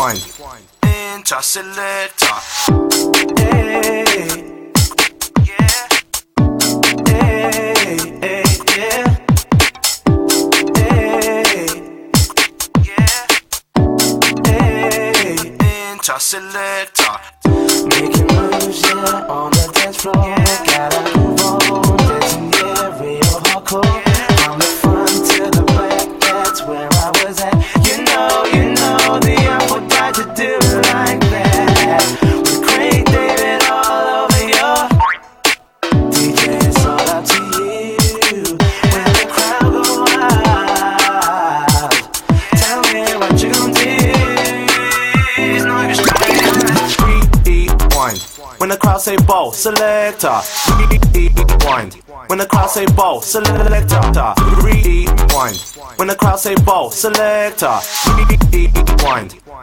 rewind. Enter selector. Hey. Yeah. Hey, yeah. Yeah. Selector. Making moves, yeah, on the dance floor. Gotta move on, dancing, yeah, real hardcore. From the front to the back, that's where I was at. You know, you know, died do like that. David all over your DJ, all up to you. when the crowd go wild. Tell me what you do. When the crowd say ball, selector. Rewind. When the crowd say ball, selector. Rewind. When the crowd say ball, selector. Rewind.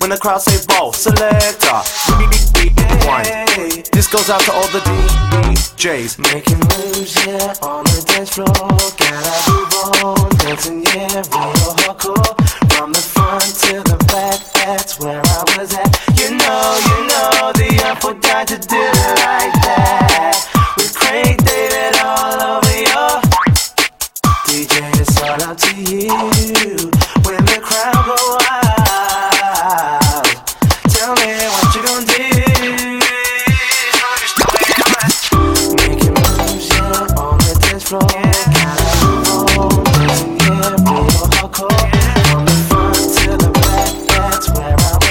When the crowd say ball, selector. Rewind. This goes out to all the DJs. Making moves, yeah, on the dance floor. Gotta move on, dancing, yeah, real hardcore. From the front to the back, that's where